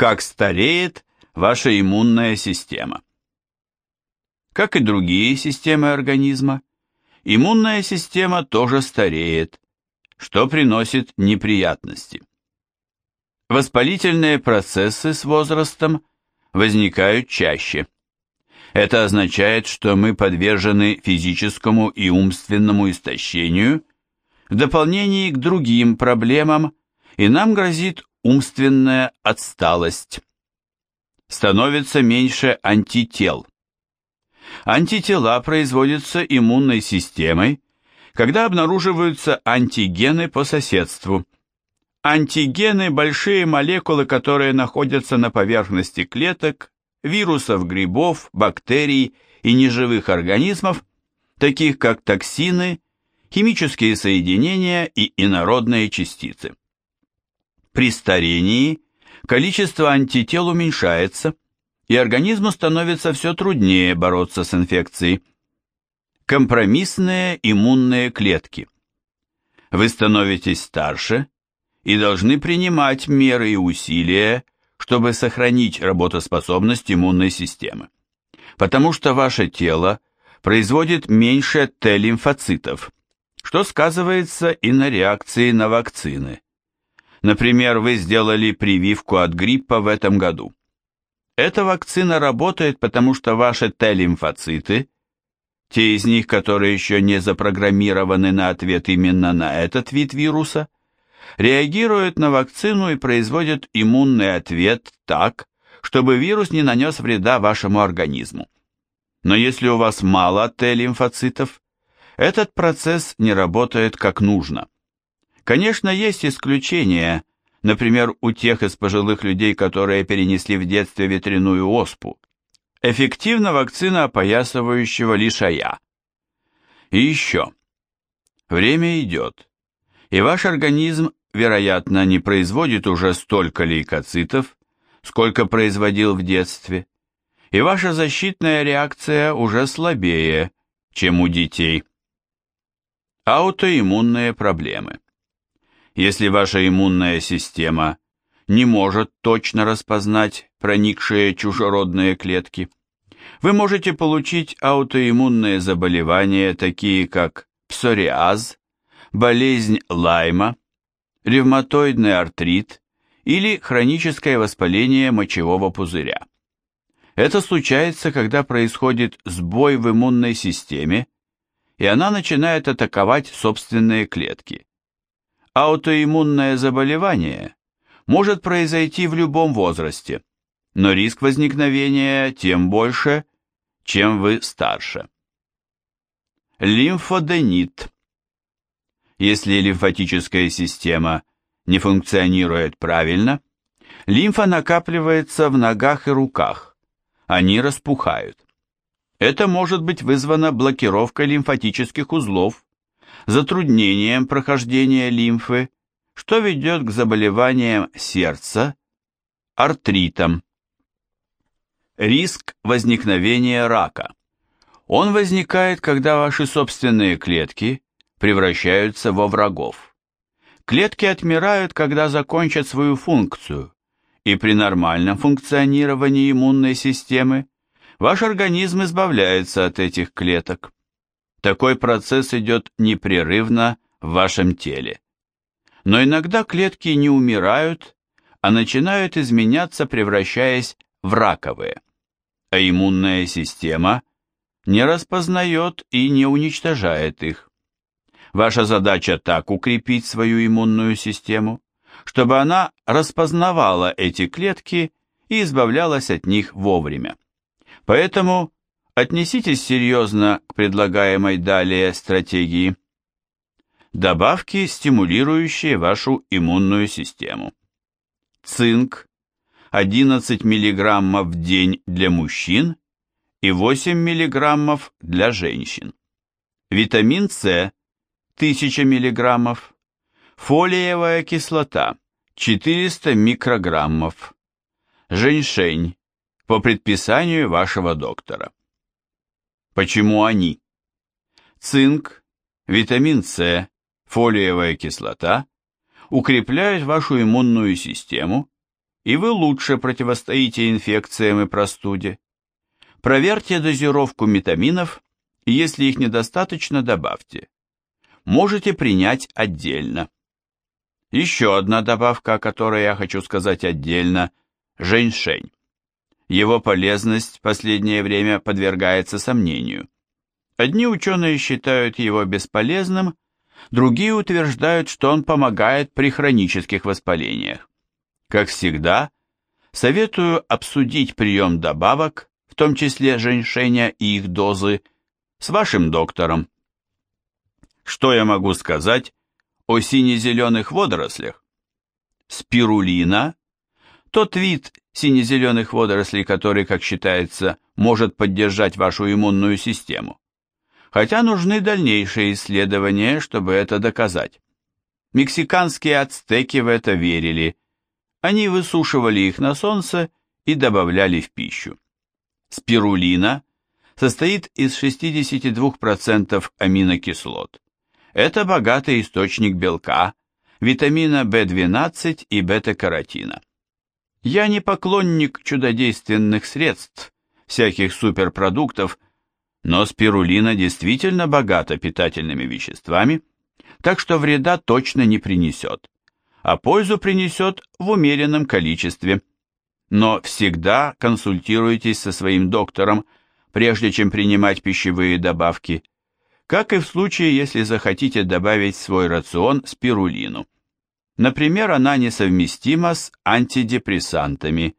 Как стареет ваша иммунная система? Как и другие системы организма, иммунная система тоже стареет, что приносит неприятности. Воспалительные процессы с возрастом возникают чаще. Это означает, что мы подвержены физическому и умственному истощению в дополнении к другим проблемам, и нам грозит умственная отсталость. Становится меньше антител. Антитела производятся иммунной системой, когда обнаруживаются антигены по соседству. Антигены – большие молекулы, которые находятся на поверхности клеток, вирусов, грибов, бактерий и неживых организмов, таких как токсины, химические соединения и инородные частицы. При старении количество антител уменьшается, и организму становится все труднее бороться с инфекцией. Компромиссные иммунные клетки. Вы становитесь старше и должны принимать меры и усилия, чтобы сохранить работоспособность иммунной системы. Потому что ваше тело производит меньше Т-лимфоцитов, что сказывается и на реакции на вакцины. Например, вы сделали прививку от гриппа в этом году. Эта вакцина работает, потому что ваши Т-лимфоциты, те из них, которые еще не запрограммированы на ответ именно на этот вид вируса, реагируют на вакцину и производят иммунный ответ так, чтобы вирус не нанес вреда вашему организму. Но если у вас мало Т-лимфоцитов, этот процесс не работает как нужно. Конечно, есть исключения, например, у тех из пожилых людей, которые перенесли в детстве ветряную оспу. Эффективна вакцина опоясывающего лишая. И еще. Время идет, и ваш организм, вероятно, не производит уже столько лейкоцитов, сколько производил в детстве, и ваша защитная реакция уже слабее, чем у детей. Аутоиммунные проблемы. Если ваша иммунная система не может точно распознать проникшие чужеродные клетки, вы можете получить аутоиммунные заболевания, такие как псориаз, болезнь Лайма, ревматоидный артрит или хроническое воспаление мочевого пузыря. Это случается, когда происходит сбой в иммунной системе, и она начинает атаковать собственные клетки. Аутоиммунное заболевание может произойти в любом возрасте, но риск возникновения тем больше, чем вы старше. Лимфоденит. Если лимфатическая система не функционирует правильно, лимфа накапливается в ногах и руках, они распухают. Это может быть вызвано блокировкой лимфатических узлов, затруднением прохождения лимфы, что ведет к заболеваниям сердца, артритам. Риск возникновения рака. Он возникает, когда ваши собственные клетки превращаются во врагов. Клетки отмирают, когда закончат свою функцию, и при нормальном функционировании иммунной системы ваш организм избавляется от этих клеток. Такой процесс идет непрерывно в вашем теле. Но иногда клетки не умирают, а начинают изменяться, превращаясь в раковые. А иммунная система не распознает и не уничтожает их. Ваша задача так укрепить свою иммунную систему, чтобы она распознавала эти клетки и избавлялась от них вовремя. Поэтому Отнеситесь серьезно к предлагаемой далее стратегии. Добавки, стимулирующие вашу иммунную систему. Цинк 11 мг в день для мужчин и 8 мг для женщин. Витамин С 1000 мг. Фолиевая кислота 400 микрограммов. Женьшень по предписанию вашего доктора. Почему они? Цинк, витамин С, фолиевая кислота укрепляют вашу иммунную систему, и вы лучше противостоите инфекциям и простуде. Проверьте дозировку метаминов, и если их недостаточно, добавьте. Можете принять отдельно. Еще одна добавка, о которой я хочу сказать отдельно – женьшень. Его полезность в последнее время подвергается сомнению. Одни ученые считают его бесполезным, другие утверждают, что он помогает при хронических воспалениях. Как всегда, советую обсудить прием добавок, в том числе женьшеня и их дозы, с вашим доктором. Что я могу сказать о сине-зеленых водорослях? Спирулина – тот вид сине-зеленых водорослей, который, как считается, может поддержать вашу иммунную систему. Хотя нужны дальнейшие исследования, чтобы это доказать. Мексиканские ацтеки в это верили. Они высушивали их на солнце и добавляли в пищу. Спирулина состоит из 62% аминокислот. Это богатый источник белка, витамина В12 и бета-каротина. Я не поклонник чудодейственных средств, всяких суперпродуктов, но спирулина действительно богата питательными веществами, так что вреда точно не принесет, а пользу принесет в умеренном количестве. Но всегда консультируйтесь со своим доктором, прежде чем принимать пищевые добавки – как и в случае, если захотите добавить в свой рацион спирулину. Например, она несовместима с антидепрессантами,